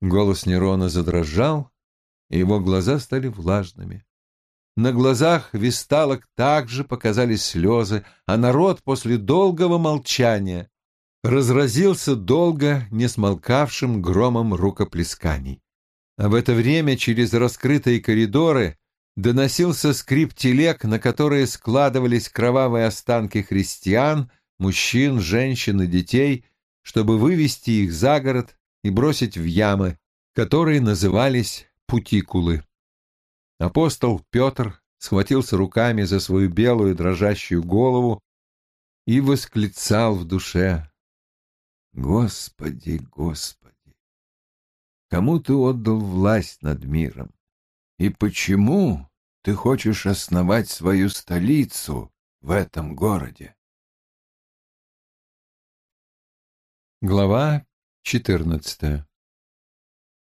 Голос Нерона задрожал, и его глаза стали влажными. На глазах висталок также показались слезы, а народ после долгого молчания разразился долго не смолкавшим громом рукоплесканий. А в это время через раскрытые коридоры доносился скрип телег, на которые складывались кровавые останки христиан, мужчин, женщин и детей, чтобы вывести их за город и бросить в ямы, которые назывались путикулы. Апостол Петр схватился руками за свою белую дрожащую голову и восклицал в душе «Господи, Господи, кому ты отдал власть над миром? И почему ты хочешь основать свою столицу в этом городе?» Глава четырнадцатая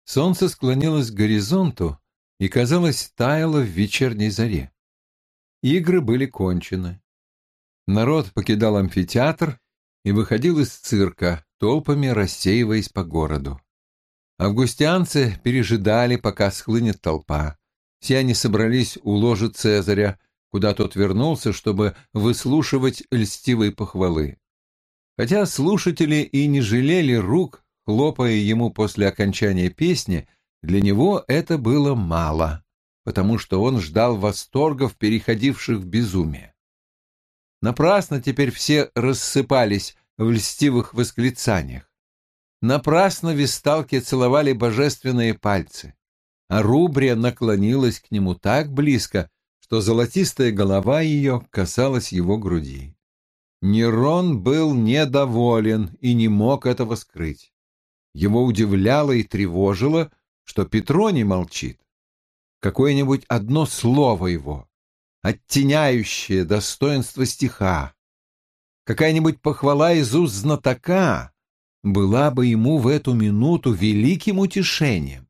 Солнце склонилось к горизонту и, казалось, таяло в вечерней заре. Игры были кончены. Народ покидал амфитеатр и выходил из цирка, толпами рассеиваясь по городу. Августианцы пережидали, пока схлынет толпа. Все они собрались у ложи Цезаря, куда тот вернулся, чтобы выслушивать льстивые похвалы. Хотя слушатели и не жалели рук, хлопая ему после окончания песни, для него это было мало, потому что он ждал восторгов, переходивших в безумие. Напрасно теперь все рассыпались в льстивых восклицаниях. Напрасно висталки целовали божественные пальцы, а Рубрия наклонилась к нему так близко, что золотистая голова ее касалась его груди. Нерон был недоволен и не мог этого скрыть. Его удивляло и тревожило, что Петроний молчит. Какое-нибудь одно слово его, оттеняющее достоинство стиха, какая-нибудь похвала из уст знатока была бы ему в эту минуту великим утешением.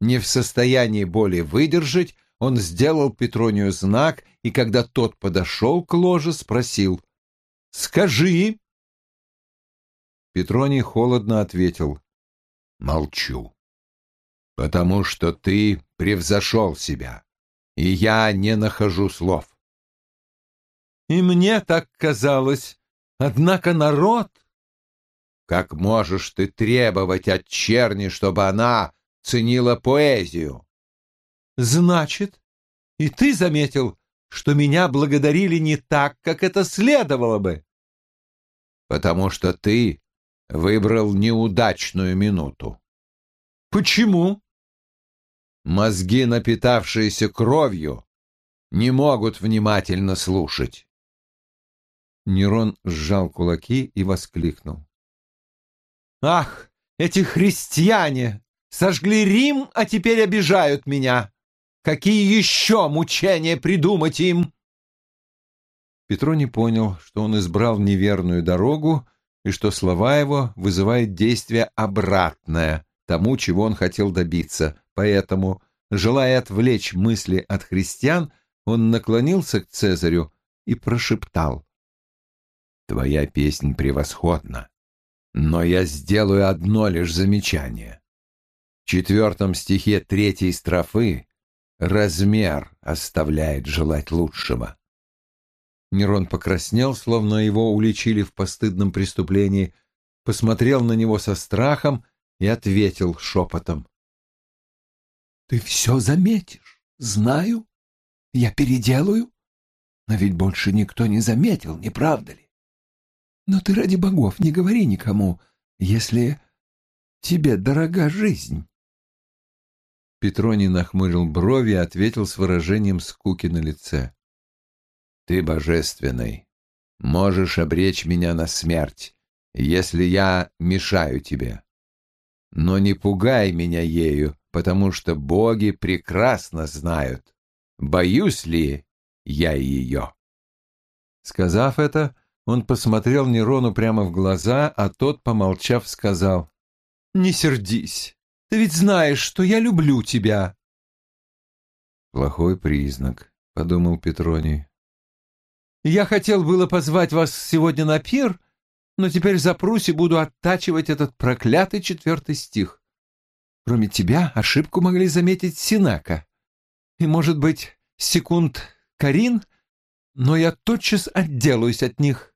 Не в состоянии более выдержать, он сделал Петронию знак, и когда тот подошел к ложе, спросил «Скажи, Петроний холодно ответил. «Молчу. Потому что ты превзошел себя, и я не нахожу слов». «И мне так казалось. Однако народ...» «Как можешь ты требовать от черни, чтобы она ценила поэзию?» «Значит, и ты заметил, что меня благодарили не так, как это следовало бы?» «Потому что ты выбрал неудачную минуту. Почему? Мозги, напитавшиеся кровью, не могут внимательно слушать. Нерон сжал кулаки и воскликнул. «Ах, эти христиане! Сожгли Рим, а теперь обижают меня! Какие еще мучения придумать им?» Петро не понял, что он избрал неверную дорогу и что слова его вызывают действие обратное тому, чего он хотел добиться. Поэтому, желая отвлечь мысли от христиан, он наклонился к Цезарю и прошептал. «Твоя песнь превосходна, но я сделаю одно лишь замечание. В четвертом стихе третьей строфы размер оставляет желать лучшего. Нерон покраснел, словно его уличили в постыдном преступлении, посмотрел на него со страхом и ответил шепотом. «Ты все заметишь, знаю. Я переделаю. Но ведь больше никто не заметил, не правда ли? Но ты ради богов не говори никому, если тебе дорога жизнь». Петроний нахмурил брови и ответил с выражением скуки на лице. Ты божественный, можешь обречь меня на смерть, если я мешаю тебе. Но не пугай меня ею, потому что боги прекрасно знают, боюсь ли я ее. Сказав это, он посмотрел Нерону прямо в глаза, а тот, помолчав, сказал, «Не сердись, ты ведь знаешь, что я люблю тебя». «Плохой признак», — подумал Петроний. Я хотел было позвать вас сегодня на пир, но теперь запрусь и буду оттачивать этот проклятый четвертый стих. кроме тебя, ошибку могли заметить Синака. И, может быть, секунд Карин, но я тотчас отделаюсь от них.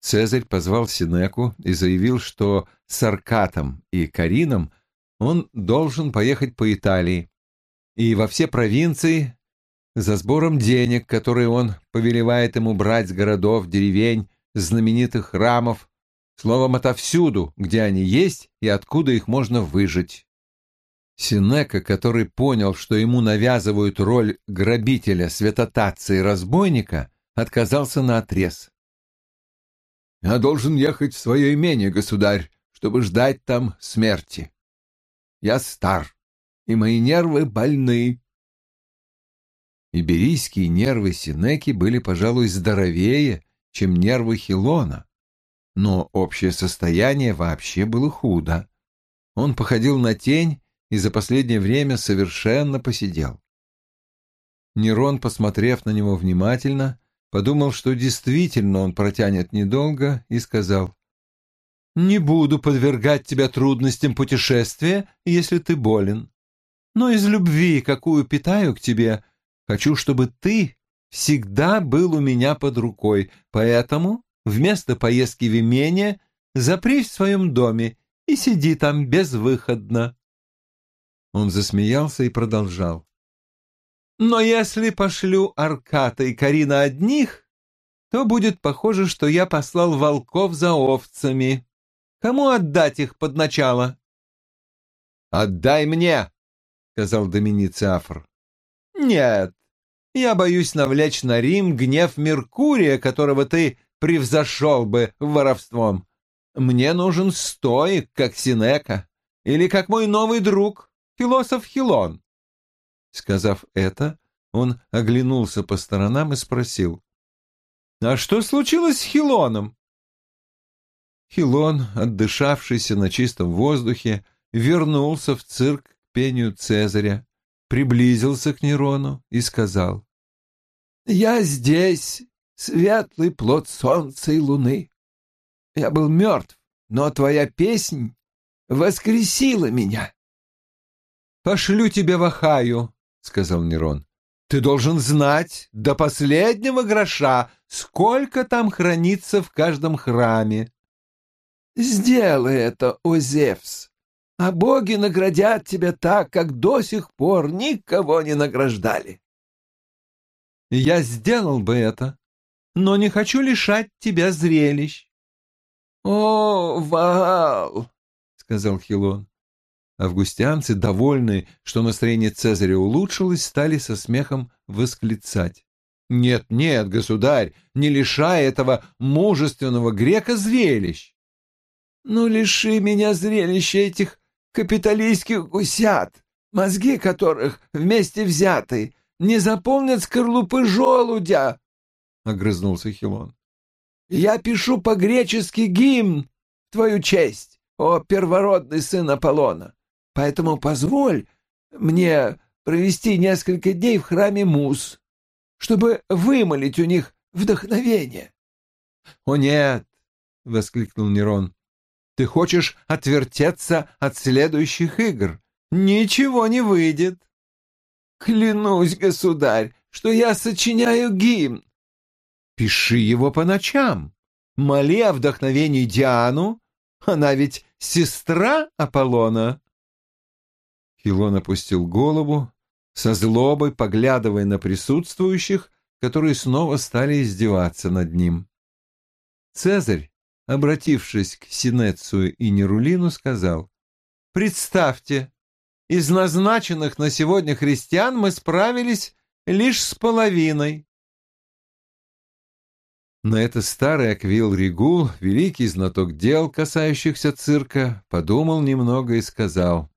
Цезарь позвал Синеку и заявил, что с Аркатом и Карином он должен поехать по Италии и во все провинции за сбором денег, которые он повелевает ему брать с городов, деревень, знаменитых храмов, словом, отовсюду, где они есть и откуда их можно выжить. Синека, который понял, что ему навязывают роль грабителя, святотатца и разбойника, отказался на отрез. «Я должен ехать в свое имение, государь, чтобы ждать там смерти. Я стар, и мои нервы больны». Иберийские нервы Синеки были, пожалуй, здоровее, чем нервы Хилона, но общее состояние вообще было худо. Он походил на тень и за последнее время совершенно посидел. Нерон, посмотрев на него внимательно, подумал, что действительно он протянет недолго, и сказал, «Не буду подвергать тебя трудностям путешествия, если ты болен. Но из любви, какую питаю к тебе, хочу, чтобы ты всегда был у меня под рукой, поэтому вместо поездки в имение запрись в своем доме и сиди там безвыходно. Он засмеялся и продолжал. «Но если пошлю Арката и Карина одних, то будет похоже, что я послал волков за овцами. Кому отдать их под начало?» «Отдай мне!» — сказал Доминиций Афр. «Нет, я боюсь навлечь на Рим гнев Меркурия, которого ты превзошел бы воровством. Мне нужен стоик, как Синека, или как мой новый друг, философ Хилон. Сказав это, он оглянулся по сторонам и спросил, «А что случилось с Хилоном?» Хилон, отдышавшийся на чистом воздухе, вернулся в цирк к пению Цезаря, приблизился к Нерону и сказал, «Я здесь, светлый плод солнца и луны. Я был мертв, но твоя песнь воскресила меня. «Пошлю тебя в Ахаю», — сказал Нерон. «Ты должен знать до последнего гроша, сколько там хранится в каждом храме». «Сделай это, о Зевс, а боги наградят тебя так, как до сих пор никого не награждали». «Я сделал бы это, но не хочу лишать тебя зрелищ». «О, Ваал!» — сказал Хилон. Августианцы, довольные, что настроение Цезаря улучшилось, стали со смехом восклицать. «Нет, нет, государь, не лишай этого мужественного грека зрелищ!» «Ну, лиши меня зрелища этих капиталистских гусят, мозги которых вместе взяты не заполнят скорлупы желудя!» — огрызнулся Хилон. «Я пишу по-гречески гимн твою честь, о первородный сын Аполлона. Поэтому позволь мне провести несколько дней в храме Мус, чтобы вымолить у них вдохновение. — О нет! — воскликнул Нерон. — Ты хочешь отвертеться от следующих игр? Ничего не выйдет. — Клянусь, государь, что я сочиняю гимн. — Пиши его по ночам. Моли о вдохновении Диану. Она ведь сестра Аполлона. Хилон опустил голову, со злобой поглядывая на присутствующих, которые снова стали издеваться над ним. Цезарь, обратившись к Синецию и Нерулину, сказал, «Представьте, из назначенных на сегодня христиан мы справились лишь с половиной». На это старый Аквил Ригул, великий знаток дел, касающихся цирка, подумал немного и сказал,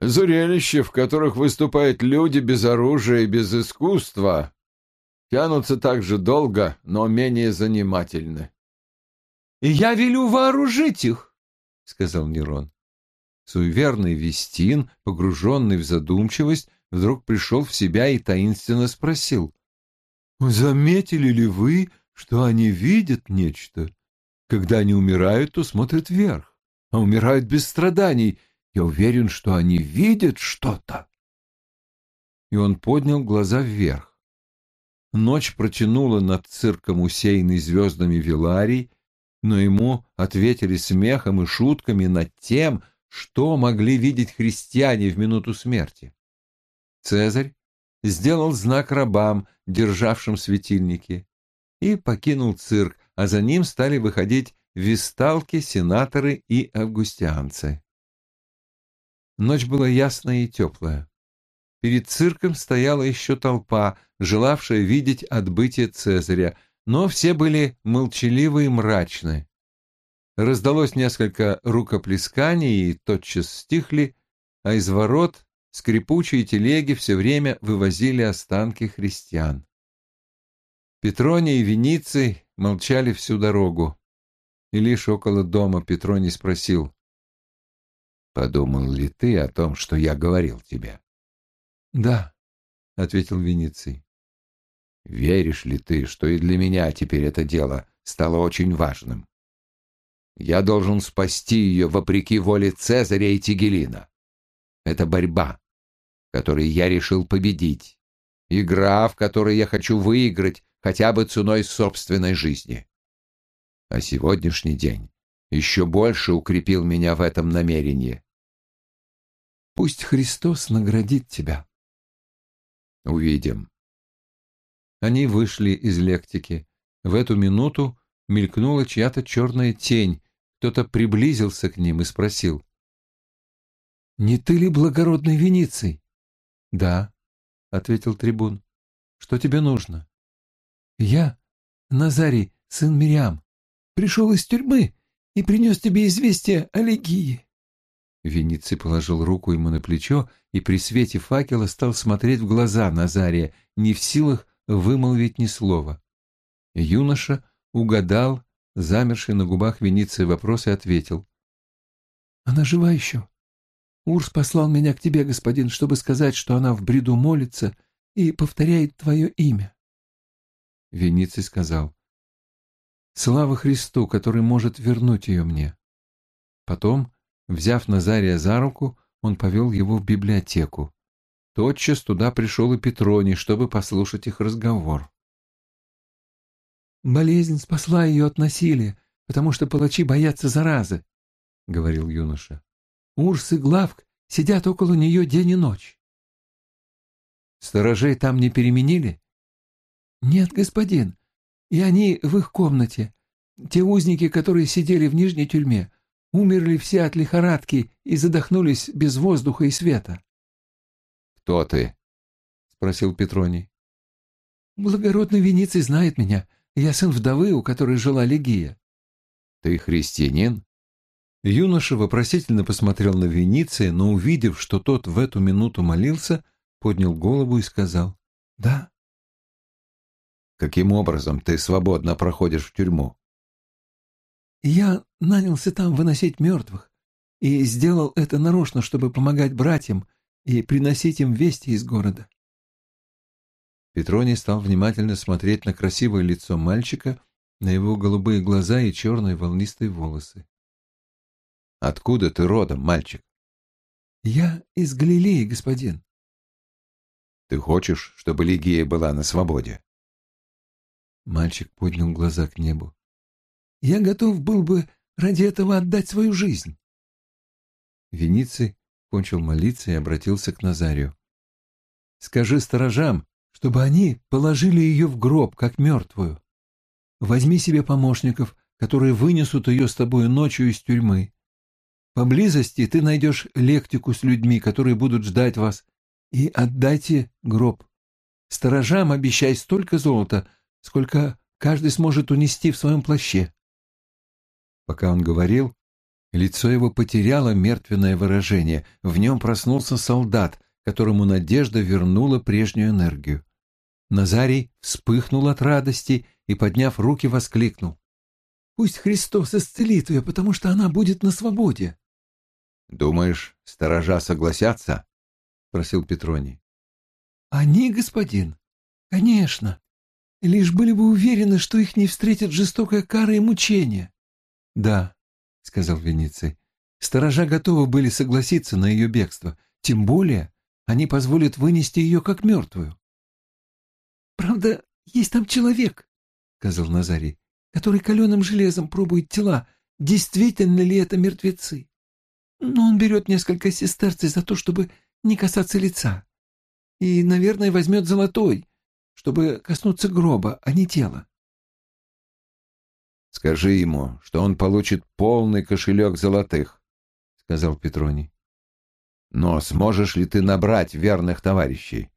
Зрелища, в которых выступают люди без оружия и без искусства, тянутся так же долго, но менее занимательны. — Я велю вооружить их, — сказал Нерон. Суеверный Вестин, погруженный в задумчивость, вдруг пришел в себя и таинственно спросил. — Заметили ли вы, что они видят нечто? Когда они умирают, то смотрят вверх, а умирают без страданий — Я уверен, что они видят что-то. И он поднял глаза вверх. Ночь протянула над цирком усеянный звездами Виларий, но ему ответили смехом и шутками над тем, что могли видеть христиане в минуту смерти. Цезарь сделал знак рабам, державшим светильники, и покинул цирк, а за ним стали выходить висталки, сенаторы и августианцы. Ночь была ясная и теплая. Перед цирком стояла еще толпа, желавшая видеть отбытие Цезаря, но все были молчаливы и мрачны. Раздалось несколько рукоплесканий и тотчас стихли, а из ворот скрипучие телеги все время вывозили останки христиан. Петроний и Вениций молчали всю дорогу, и лишь около дома Петроний спросил, «Подумал ли ты о том, что я говорил тебе?» «Да», — ответил Вениций. Веришь ли ты, что и для меня теперь это дело стало очень важным? Я должен спасти ее вопреки воле Цезаря и Тигелина. Это борьба, которой я решил победить. Игра, в которой я хочу выиграть хотя бы ценой собственной жизни. А сегодняшний день еще больше укрепил меня в этом намерении. Пусть Христос наградит тебя. Увидим. Они вышли из лектики. В эту минуту мелькнула чья-то черная тень. Кто-то приблизился к ним и спросил. «Не ты ли благородный Вениций?» «Да», — ответил трибун. «Что тебе нужно?» «Я, Назарий, сын Мириам, пришел из тюрьмы и принес тебе известие о Легии». Вениций положил руку ему на плечо и при свете факела стал смотреть в глаза Назария, не в силах вымолвить ни слова. Юноша угадал замерший на губах Вениции вопрос и ответил. «Она жива еще. Урс послал меня к тебе, господин, чтобы сказать, что она в бреду молится и повторяет твое имя». Вениций сказал. «Слава Христу, который может вернуть ее мне». Потом, взяв Назария за руку, он повел его в библиотеку. Тотчас туда пришел и Петроний, чтобы послушать их разговор. «Болезнь спасла ее от насилия, потому что палачи боятся заразы», — говорил юноша. «Урс и Главк сидят около нее день и ночь». «Сторожей там не переменили?» «Нет, господин, и они в их комнате. Те узники, которые сидели в нижней тюрьме, умерли все от лихорадки и задохнулись без воздуха и света. «Кто ты?» — спросил Петроний. «Благородный Вениций знает меня. Я сын вдовы, у которой жила Легия». «Ты христианин?» Юноша вопросительно посмотрел на Вениция, но, увидев, что тот в эту минуту молился, поднял голову и сказал «Да». «Каким образом ты свободно проходишь в тюрьму?» «Я нанялся там выносить мертвых и сделал это нарочно, чтобы помогать братьям, и приносить им вести из города. Петроний стал внимательно смотреть на красивое лицо мальчика, на его голубые глаза и черные волнистые волосы. «Откуда ты родом, мальчик?» «Я из Галилеи, господин». «Ты хочешь, чтобы Лигия была на свободе?» Мальчик поднял глаза к небу. «Я готов был бы ради этого отдать свою жизнь». Вениций кончил молиться и обратился к Назарию. «Скажи сторожам, чтобы они положили ее в гроб, как мертвую. Возьми себе помощников, которые вынесут ее с тобой ночью из тюрьмы. Поблизости ты найдешь лектику с людьми, которые будут ждать вас, и отдайте гроб. Сторожам обещай столько золота, сколько каждый сможет унести в своем плаще». Пока он говорил, Лицо его потеряло мертвенное выражение, в нем проснулся солдат, которому надежда вернула прежнюю энергию. Назарий вспыхнул от радости и, подняв руки, воскликнул. «Пусть Христос исцелит ее, потому что она будет на свободе». «Думаешь, сторожа согласятся?» — спросил Петроний. «Они, господин? Конечно. Лишь были бы уверены, что их не встретит жестокая кара и мучение». «Да, сказал Вениций. Сторожа готовы были согласиться на ее бегство, тем более они позволят вынести ее как мертвую. «Правда, есть там человек», — сказал Назарий, «который каленым железом пробует тела, действительно ли это мертвецы. Но он берет несколько сестерций за то, чтобы не касаться лица. И, наверное, возьмет золотой, чтобы коснуться гроба, а не тела. «Скажи ему, что он получит полный кошелек золотых», — сказал Петроний. «Но сможешь ли ты набрать верных товарищей?»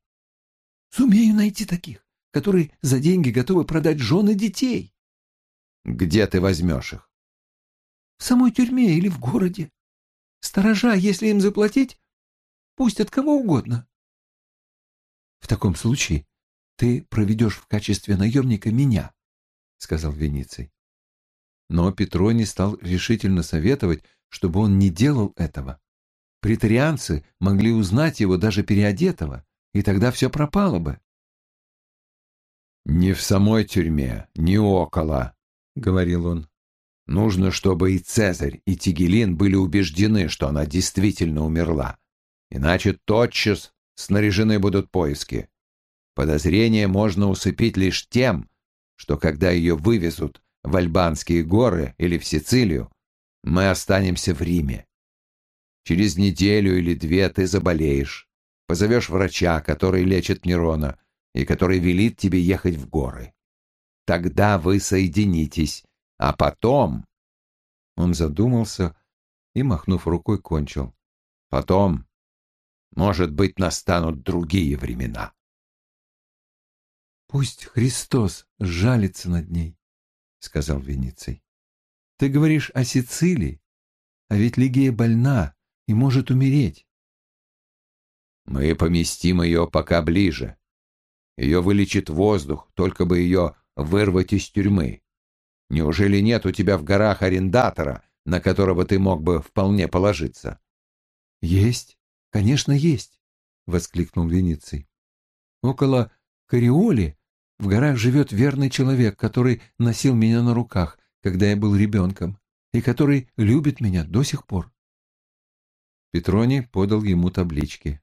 «Сумею найти таких, которые за деньги готовы продать жены детей». «Где ты возьмешь их?» «В самой тюрьме или в городе. Сторожа, если им заплатить, пустят кого угодно». «В таком случае ты проведешь в качестве наемника меня», — сказал Вениций. Но Петроний стал решительно советовать, чтобы он не делал этого. Притарианцы могли узнать его даже переодетого, и тогда все пропало бы. «Не в самой тюрьме, не около», — говорил он. «Нужно, чтобы и Цезарь, и Тигелин были убеждены, что она действительно умерла. Иначе тотчас снаряжены будут поиски. Подозрение можно усыпить лишь тем, что когда ее вывезут в Альбанские горы или в Сицилию, мы останемся в Риме. Через неделю или две ты заболеешь, позовешь врача, который лечит Нерона и который велит тебе ехать в горы. Тогда вы соединитесь, а потом...» Он задумался и, махнув рукой, кончил. «Потом, может быть, настанут другие времена». «Пусть Христос жалится над ней», — сказал Вениций. «Ты говоришь о Сицилии, а ведь Лигия больна и может умереть». «Мы поместим ее пока ближе. Ее вылечит воздух, только бы ее вырвать из тюрьмы. Неужели нет у тебя в горах арендатора, на которого ты мог бы вполне положиться?» «Есть, конечно, есть», — воскликнул Вениций. «Около Кариоли в горах живет верный человек, который носил меня на руках, когда я был ребенком, и который любит меня до сих пор. Петрони подал ему таблички.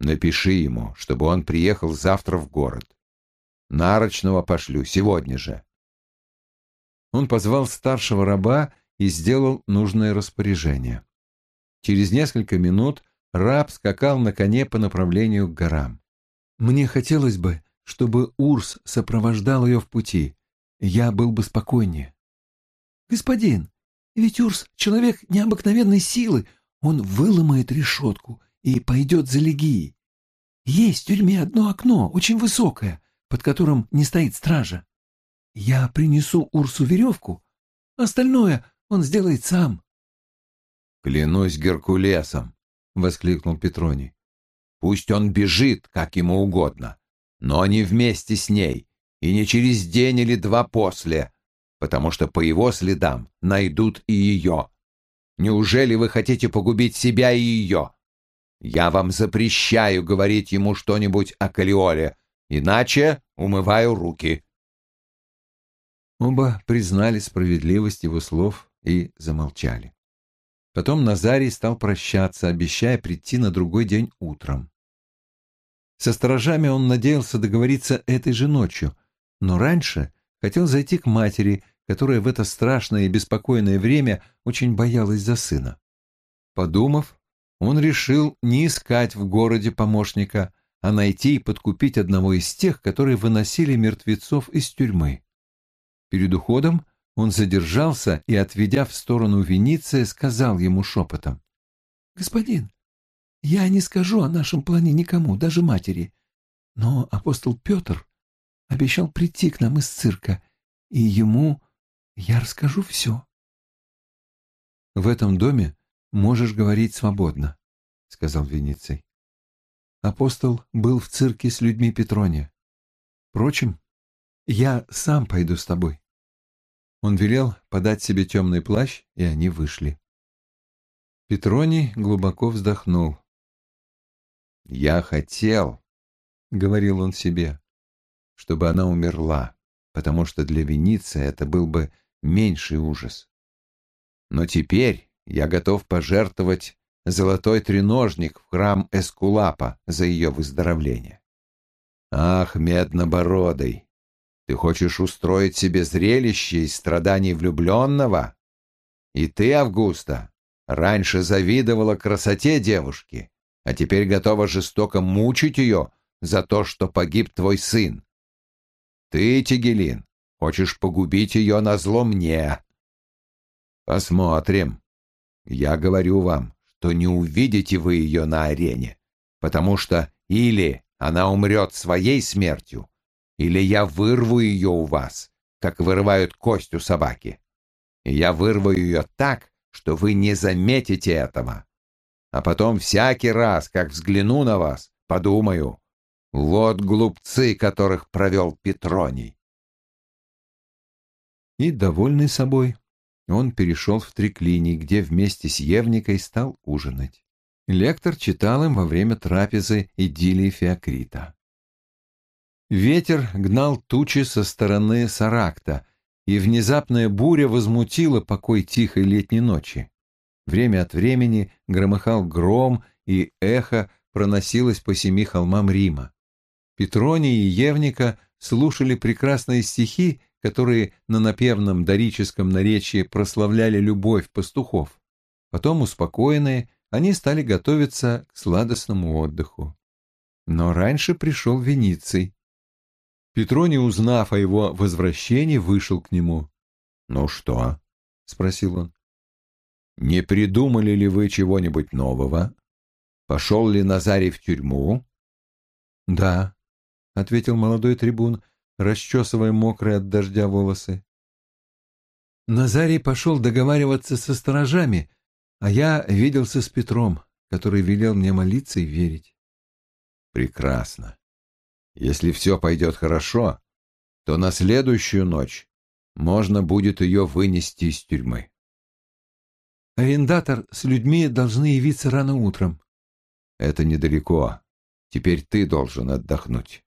«Напиши ему, чтобы он приехал завтра в город. Нарочного пошлю сегодня же». Он позвал старшего раба и сделал нужное распоряжение. Через несколько минут раб скакал на коне по направлению к горам. «Мне хотелось бы, чтобы Урс сопровождал ее в пути. Я был бы спокойнее. «Господин, ведь Урс — человек необыкновенной силы. Он выломает решетку и пойдет за легией. Есть в тюрьме одно окно, очень высокое, под которым не стоит стража. Я принесу Урсу веревку, остальное он сделает сам». «Клянусь Геркулесом!» — воскликнул Петроний. «Пусть он бежит, как ему угодно но не вместе с ней и не через день или два после, потому что по его следам найдут и ее. Неужели вы хотите погубить себя и ее? Я вам запрещаю говорить ему что-нибудь о Калиоле, иначе умываю руки». Оба признали справедливость его слов и замолчали. Потом Назарий стал прощаться, обещая прийти на другой день утром. Со сторожами он надеялся договориться этой же ночью, но раньше хотел зайти к матери, которая в это страшное и беспокойное время очень боялась за сына. Подумав, он решил не искать в городе помощника, а найти и подкупить одного из тех, которые выносили мертвецов из тюрьмы. Перед уходом он задержался и, отведя в сторону Вениция, сказал ему шепотом. «Господин, я не скажу о нашем плане никому, даже матери. Но апостол Петр обещал прийти к нам из цирка, и ему я расскажу все. В этом доме можешь говорить свободно, — сказал Вениций. Апостол был в цирке с людьми Петрония. Впрочем, я сам пойду с тобой. Он велел подать себе темный плащ, и они вышли. Петроний глубоко вздохнул. «Я хотел», — говорил он себе, — «чтобы она умерла, потому что для Вениция это был бы меньший ужас. Но теперь, я готов пожертвовать золотой треножник в храм Эскулапа за ее выздоровление. Ах, меднобородый, ты хочешь устроить себе зрелище из страданий влюбленного? И ты, Августа, раньше завидовала красоте девушки, а теперь готова жестоко мучить ее за то, что погиб твой сын. Ты, Тигелин, хочешь погубить ее на зло мне. Посмотрим. Я говорю вам, что не увидите вы ее на арене, потому что или она умрет своей смертью, или я вырву ее у вас, как вырывают кость у собаки. Я вырву ее так, что вы не заметите этого. А потом всякий раз, как взгляну на вас, подумаю, вот глупцы, которых провел Петроний. И, довольный собой, он перешел в триклиний, где вместе с Евникой стал ужинать. Лектор читал им во время трапезы идиллии Феокрита. Ветер гнал тучи со стороны Саракта, и внезапная буря возмутила покой тихой летней ночи. Время от времени громыхал гром, и эхо проносилось по семи холмам Рима. Петроний и Евника слушали прекрасные стихи, которые на напевном дорическом наречии прославляли любовь пастухов. Потом, успокоенные, они стали готовиться к сладостному отдыху. Но раньше пришел Вениций. Петроний, узнав о его возвращении, вышел к нему. «Ну что?» — спросил он. «Не придумали ли вы чего-нибудь нового? Пошел ли Назарий в тюрьму?» «Да», — ответил молодой трибун, расчесывая мокрые от дождя волосы. Назарий пошел договариваться со сторожами, а я виделся с Петром, который велел мне молиться и верить. Прекрасно. Если все пойдет хорошо, то на следующую ночь можно будет ее вынести из тюрьмы. Арендатор с людьми должны явиться рано утром. Это недалеко. Теперь ты должен отдохнуть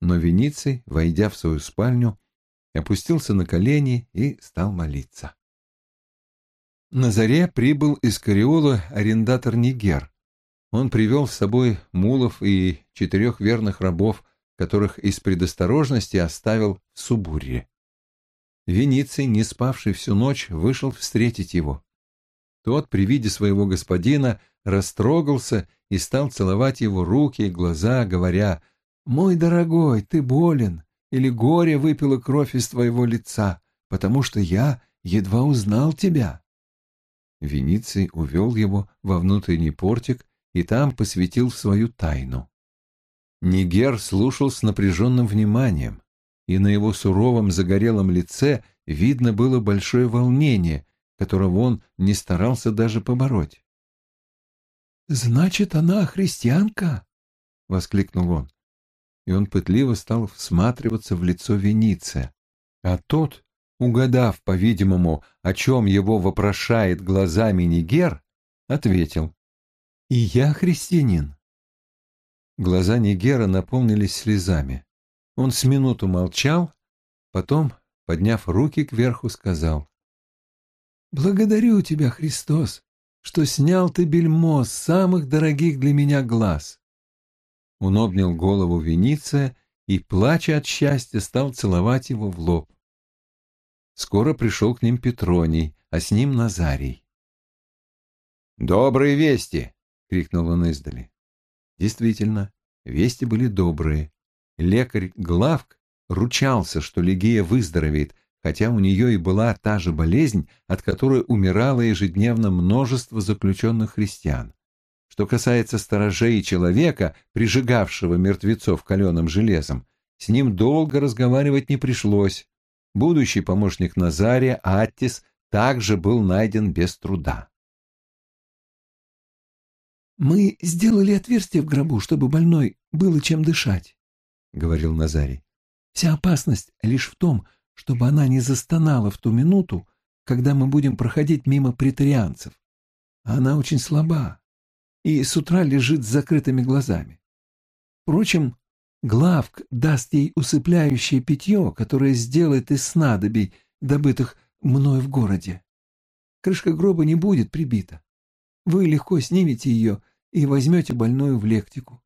но Вениций, войдя в свою спальню, опустился на колени и стал молиться. На заре прибыл из Кариола арендатор Нигер. Он привел с собой мулов и четырех верных рабов, которых из предосторожности оставил в Субурье. Вениций, не спавший всю ночь, вышел встретить его. Тот при виде своего господина растрогался и стал целовать его руки и глаза, говоря — «Мой дорогой, ты болен, или горе выпило кровь из твоего лица, потому что я едва узнал тебя». Вениций увел его во внутренний портик и там посвятил свою тайну. Нигер слушал с напряженным вниманием, и на его суровом загорелом лице видно было большое волнение, которого он не старался даже побороть. «Значит, она христианка?» — воскликнул он и он пытливо стал всматриваться в лицо Вениция. А тот, угадав, по-видимому, о чем его вопрошает глазами Нигер, ответил «И я христианин». Глаза Нигера наполнились слезами. Он с минуту молчал, потом, подняв руки кверху, сказал «Благодарю тебя, Христос, что снял ты бельмо с самых дорогих для меня глаз. Он обнял голову Вениция и, плача от счастья, стал целовать его в лоб. Скоро пришел к ним Петроний, а с ним Назарий. «Добрые вести!» — крикнул он издали. Действительно, вести были добрые. Лекарь Главк ручался, что Легия выздоровеет, хотя у нее и была та же болезнь, от которой умирало ежедневно множество заключенных христиан. Что касается сторожей человека, прижигавшего мертвецов каленым железом, с ним долго разговаривать не пришлось. Будущий помощник Назария, Аттис, также был найден без труда. «Мы сделали отверстие в гробу, чтобы больной было чем дышать», — говорил Назарий. «Вся опасность лишь в том, чтобы она не застонала в ту минуту, когда мы будем проходить мимо претарианцев. Она очень слаба, и с утра лежит с закрытыми глазами. Впрочем, Главк даст ей усыпляющее питье, которое сделает из снадобий, добытых мной в городе. крышка гроба не будет прибита. Вы легко снимете ее и возьмете больную в лектику.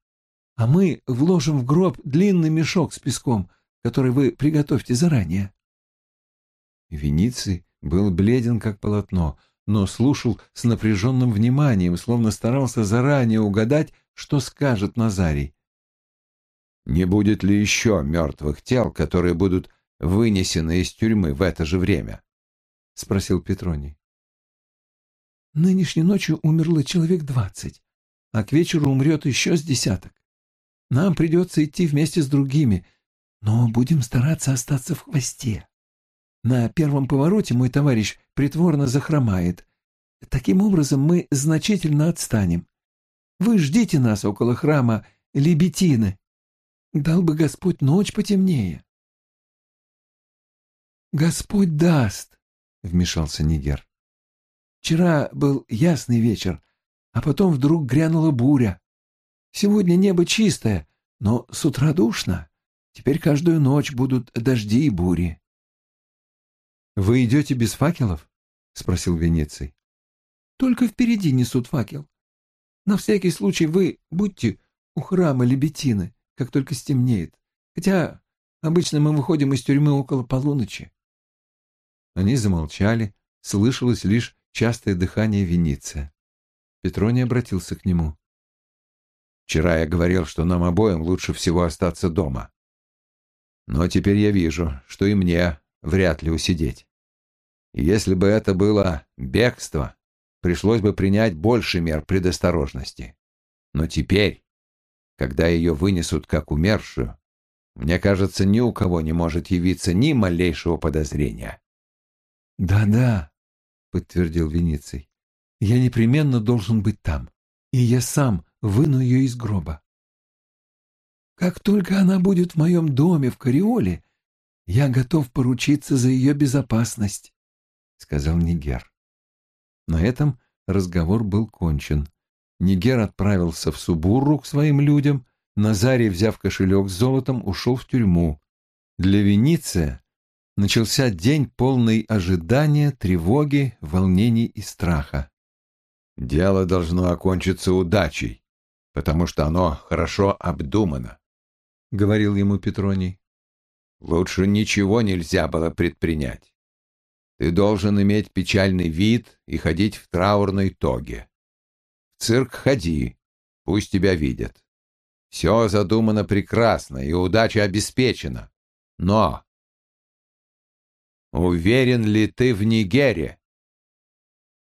А мы вложим в гроб длинный мешок с песком, который вы приготовьте заранее. Вениций был бледен, как полотно, но слушал с напряженным вниманием, словно старался заранее угадать, что скажет Назарий. Не будет ли еще мертвых тел, которые будут вынесены из тюрьмы в это же время? — спросил Петроний. Нынешней ночью умерло человек двадцать, а к вечеру умрет еще с десяток. Нам придется идти вместе с другими, но будем стараться остаться в хвосте. На первом повороте мой товарищ притворно захромает. Таким образом мы значительно отстанем. Вы ждите нас около храма Лебетины. Дал бы Господь ночь потемнее. Господь даст, — вмешался Нигер. Вчера был ясный вечер, а потом вдруг грянула буря. Сегодня небо чистое, но с утра душно. Теперь каждую ночь будут дожди и бури. — Вы идете без факелов? — спросил Венеций. — Только впереди несут факел. На всякий случай вы будьте у храма Лебетины как только стемнеет. Хотя обычно мы выходим из тюрьмы около полуночи. Они замолчали, слышалось лишь частое дыхание Вениция. Петроний обратился к нему. «Вчера я говорил, что нам обоим лучше всего остаться дома. Но теперь я вижу, что и мне вряд ли усидеть. И если бы это было бегство, пришлось бы принять больше мер предосторожности. Но теперь когда ее вынесут как умершую, мне кажется, ни у кого не может явиться ни малейшего подозрения. «Да-да», — подтвердил Вениций, — «я непременно должен быть там, и я сам выну ее из гроба. Как только она будет в моем доме в Кариоле, я готов поручиться за ее безопасность», — сказал Нигер. На этом разговор был кончен. Нигер отправился в Субурру к своим людям, Назарий, взяв кошелек с золотом, ушел в тюрьму. Для Вениция начался день полный ожидания, тревоги, волнений и страха. «Дело должно окончиться удачей, потому что оно хорошо обдумано», — говорил ему Петроний. «Лучше ничего нельзя было предпринять. Ты должен иметь печальный вид и ходить в траурной тоге цирк ходи, пусть тебя видят. Все задумано прекрасно, и удача обеспечена. Но... Уверен ли ты в Нигере?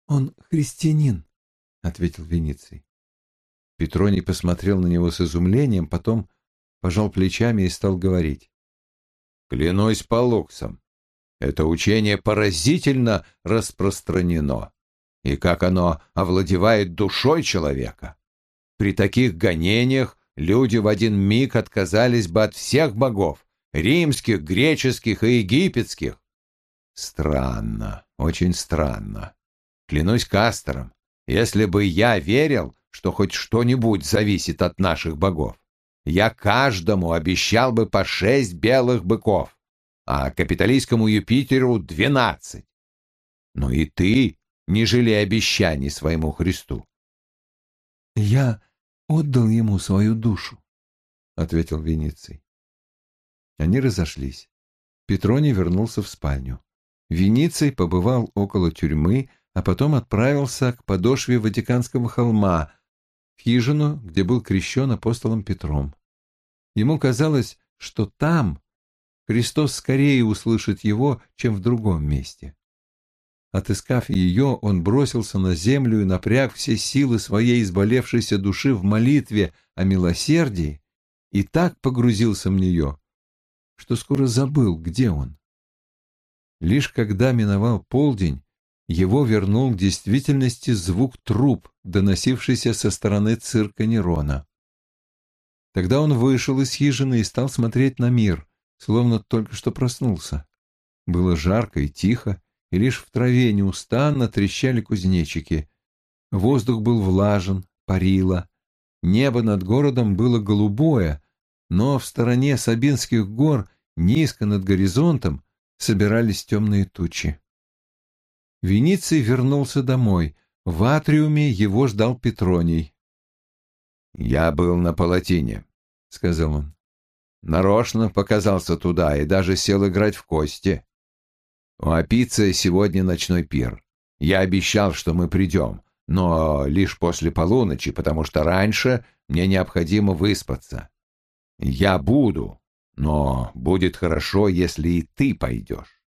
Он христианин, — ответил Вениций. Петроний посмотрел на него с изумлением, потом пожал плечами и стал говорить. Клянусь по луксам, это учение поразительно распространено и как оно овладевает душой человека. При таких гонениях люди в один миг отказались бы от всех богов, римских, греческих и египетских. Странно, очень странно. Клянусь Кастером, если бы я верил, что хоть что-нибудь зависит от наших богов, я каждому обещал бы по шесть белых быков, а капиталистскому Юпитеру — двенадцать. Но и ты не жалея обещаний своему Христу. «Я отдал ему свою душу», — ответил Вениций. Они разошлись. Петроний вернулся в спальню. Вениций побывал около тюрьмы, а потом отправился к подошве Ватиканского холма, в хижину, где был крещен апостолом Петром. Ему казалось, что там Христос скорее услышит его, чем в другом месте. Отыскав ее, он бросился на землю и напряг все силы своей изболевшейся души в молитве о милосердии и так погрузился в нее, что скоро забыл, где он. Лишь когда миновал полдень, его вернул к действительности звук труп, доносившийся со стороны цирка Нерона. Тогда он вышел из хижины и стал смотреть на мир, словно только что проснулся. Было жарко и тихо, и лишь в траве неустанно трещали кузнечики. Воздух был влажен, парило. Небо над городом было голубое, но в стороне Сабинских гор, низко над горизонтом, собирались темные тучи. Вениций вернулся домой. В атриуме его ждал Петроний. «Я был на палатине», — сказал он. «Нарочно показался туда и даже сел играть в кости. У Апицы сегодня ночной пир. Я обещал, что мы придем, но лишь после полуночи, потому что раньше мне необходимо выспаться. Я буду, но будет хорошо, если и ты пойдешь».